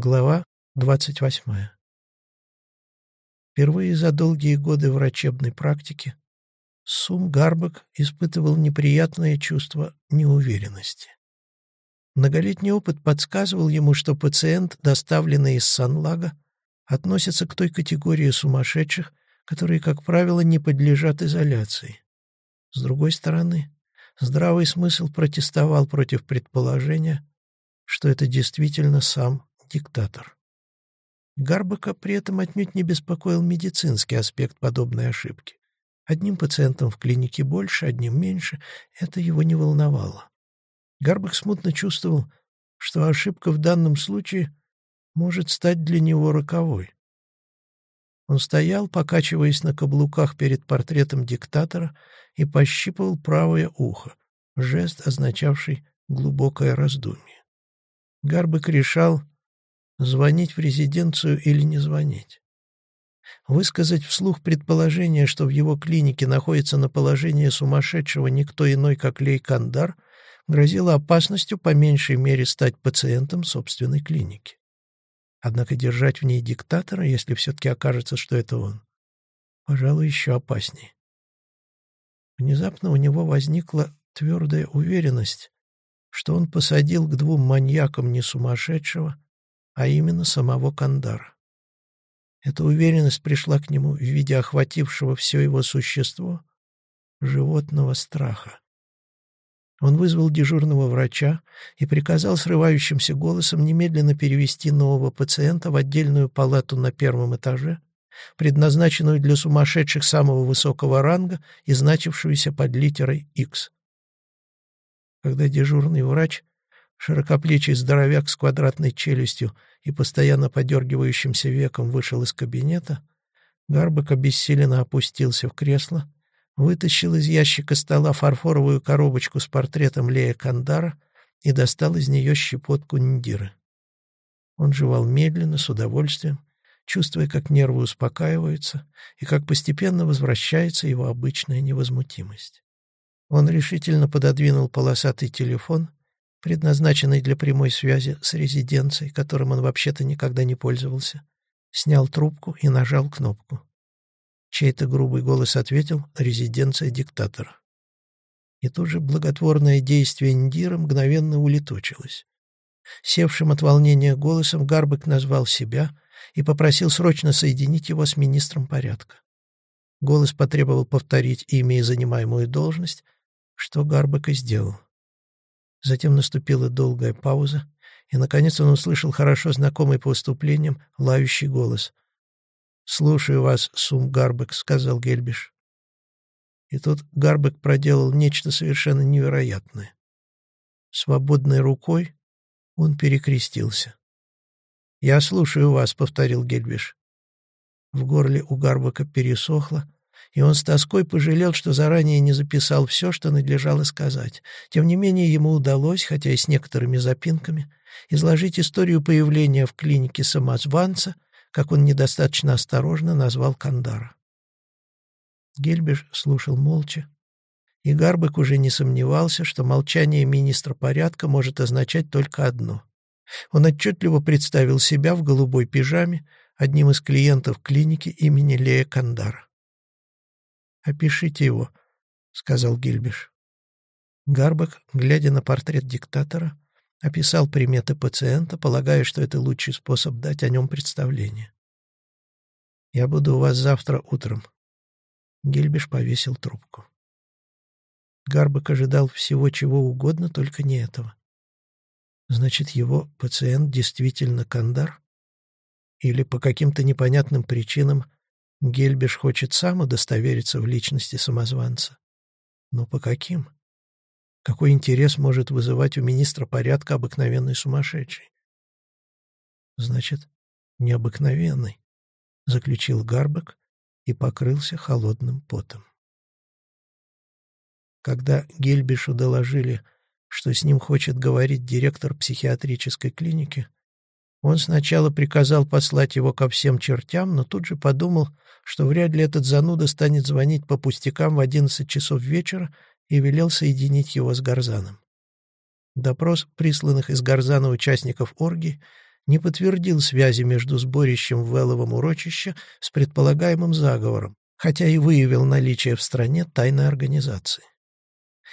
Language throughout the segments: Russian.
Глава двадцать восьмая. Впервые за долгие годы врачебной практики Сум Гарбек испытывал неприятное чувство неуверенности. Многолетний опыт подсказывал ему, что пациент, доставленный из Санлага, относится к той категории сумасшедших, которые, как правило, не подлежат изоляции. С другой стороны, здравый смысл протестовал против предположения, что это действительно сам диктатор. Гарбака при этом отнюдь не беспокоил медицинский аспект подобной ошибки. Одним пациентом в клинике больше, одним меньше — это его не волновало. Гарбак смутно чувствовал, что ошибка в данном случае может стать для него роковой. Он стоял, покачиваясь на каблуках перед портретом диктатора, и пощипывал правое ухо, жест, означавший глубокое раздумье. Гарбек решал, звонить в резиденцию или не звонить. Высказать вслух предположение, что в его клинике находится на положении сумасшедшего никто иной, как Лей Кандар, грозило опасностью по меньшей мере стать пациентом собственной клиники. Однако держать в ней диктатора, если все-таки окажется, что это он, пожалуй, еще опаснее. Внезапно у него возникла твердая уверенность, что он посадил к двум маньякам не сумасшедшего, а именно самого Кандара. Эта уверенность пришла к нему в виде охватившего все его существо животного страха. Он вызвал дежурного врача и приказал срывающимся голосом немедленно перевести нового пациента в отдельную палату на первом этаже, предназначенную для сумасшедших самого высокого ранга и значившуюся под литерой X. Когда дежурный врач, широкоплечий здоровяк с квадратной челюстью и постоянно подергивающимся веком вышел из кабинета, Гарбек обессиленно опустился в кресло вытащил из ящика стола фарфоровую коробочку с портретом Лея Кандара и достал из нее щепотку ниндиры. Он жевал медленно, с удовольствием, чувствуя, как нервы успокаиваются и как постепенно возвращается его обычная невозмутимость. Он решительно пододвинул полосатый телефон, предназначенный для прямой связи с резиденцией, которым он вообще-то никогда не пользовался, снял трубку и нажал кнопку. Чей-то грубый голос ответил «Резиденция диктатора». И тут же благотворное действие Ндира мгновенно улетучилось. Севшим от волнения голосом Гарбек назвал себя и попросил срочно соединить его с министром порядка. Голос потребовал повторить имя и занимаемую должность, что Гарбек и сделал. Затем наступила долгая пауза, и, наконец, он услышал хорошо знакомый по выступлениям лающий голос — «Слушаю вас, Сум Гарбек», — сказал Гельбиш. И тут Гарбек проделал нечто совершенно невероятное. Свободной рукой он перекрестился. «Я слушаю вас», — повторил Гельбиш. В горле у Гарбека пересохло, и он с тоской пожалел, что заранее не записал все, что надлежало сказать. Тем не менее, ему удалось, хотя и с некоторыми запинками, изложить историю появления в клинике самозванца — как он недостаточно осторожно назвал Кандара. Гельбиш слушал молча, и Гарбек уже не сомневался, что молчание министра порядка может означать только одно. Он отчетливо представил себя в голубой пижаме, одним из клиентов клиники имени Лея Кандара. «Опишите его», — сказал Гильбиш. Гарбек, глядя на портрет диктатора, Описал приметы пациента, полагая, что это лучший способ дать о нем представление. «Я буду у вас завтра утром». Гельбиш повесил трубку. Гарбек ожидал всего чего угодно, только не этого. Значит, его пациент действительно кандар? Или по каким-то непонятным причинам Гельбиш хочет сам удостовериться в личности самозванца? Но по каким? Какой интерес может вызывать у министра порядка обыкновенный сумасшедший? Значит, необыкновенный, заключил Гарбек и покрылся холодным потом. Когда Гельбишу доложили, что с ним хочет говорить директор психиатрической клиники, он сначала приказал послать его ко всем чертям, но тут же подумал, что вряд ли этот зануда станет звонить по пустякам в одиннадцать часов вечера и велел соединить его с Гарзаном. Допрос присланных из Гарзана участников оргии не подтвердил связи между сборищем в Велловом урочище с предполагаемым заговором, хотя и выявил наличие в стране тайной организации.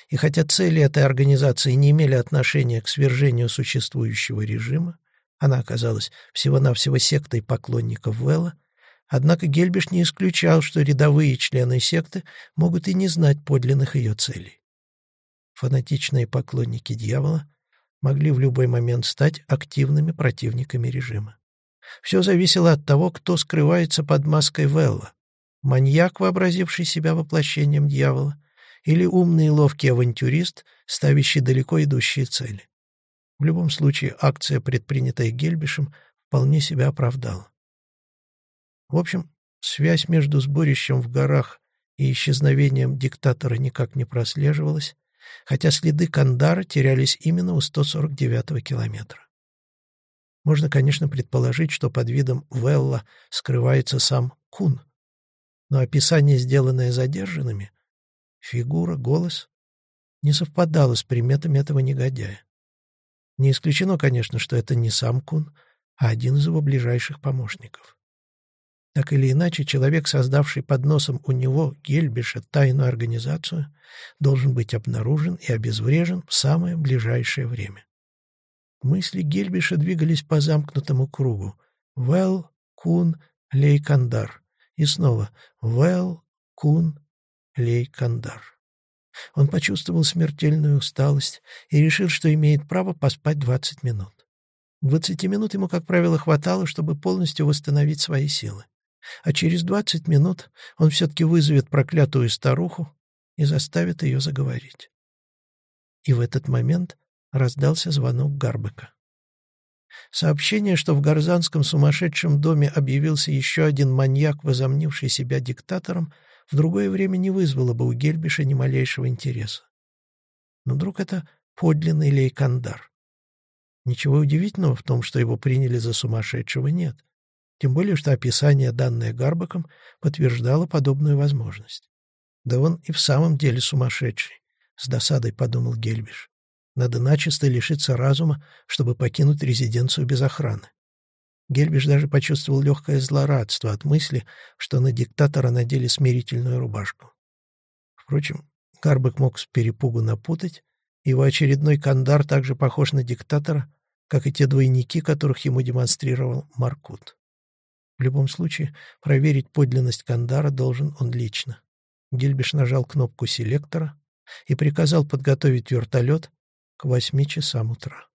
И хотя цели этой организации не имели отношения к свержению существующего режима, она оказалась всего-навсего сектой поклонников Вэлла, однако Гельбиш не исключал, что рядовые члены секты могут и не знать подлинных ее целей. Фанатичные поклонники дьявола могли в любой момент стать активными противниками режима. Все зависело от того, кто скрывается под маской Велла. Маньяк, вообразивший себя воплощением дьявола, или умный и ловкий авантюрист, ставящий далеко идущие цели. В любом случае, акция, предпринятая Гельбишем, вполне себя оправдала. В общем, связь между сборищем в горах и исчезновением диктатора никак не прослеживалась, хотя следы Кандара терялись именно у 149-го километра. Можно, конечно, предположить, что под видом Велла скрывается сам Кун, но описание, сделанное задержанными, фигура, голос, не совпадало с приметами этого негодяя. Не исключено, конечно, что это не сам Кун, а один из его ближайших помощников. Так или иначе, человек, создавший под носом у него, Гельбиша, тайную организацию, должен быть обнаружен и обезврежен в самое ближайшее время. Мысли Гельбиша двигались по замкнутому кругу. Вэл, Кун, Лейкандар. И снова Вэл, Кун, Лейкандар. Он почувствовал смертельную усталость и решил, что имеет право поспать 20 минут. 20 минут ему, как правило, хватало, чтобы полностью восстановить свои силы. А через 20 минут он все-таки вызовет проклятую старуху и заставит ее заговорить. И в этот момент раздался звонок Гарбека. Сообщение, что в Гарзанском сумасшедшем доме объявился еще один маньяк, возомнивший себя диктатором, в другое время не вызвало бы у Гельбиша ни малейшего интереса. Но вдруг это подлинный лейкандар. Ничего удивительного в том, что его приняли за сумасшедшего, нет. Тем более, что описание, данное Гарбаком, подтверждало подобную возможность. Да он и в самом деле сумасшедший, с досадой подумал Гельбиш. Надо начисто лишиться разума, чтобы покинуть резиденцию без охраны. Гельбиш даже почувствовал легкое злорадство от мысли, что на диктатора надели смирительную рубашку. Впрочем, Гарбек мог с перепугу напутать, его очередной кандар также похож на диктатора, как и те двойники, которых ему демонстрировал Маркут. В любом случае, проверить подлинность кандара должен он лично. Гельбиш нажал кнопку селектора и приказал подготовить вертолет к восьми часам утра.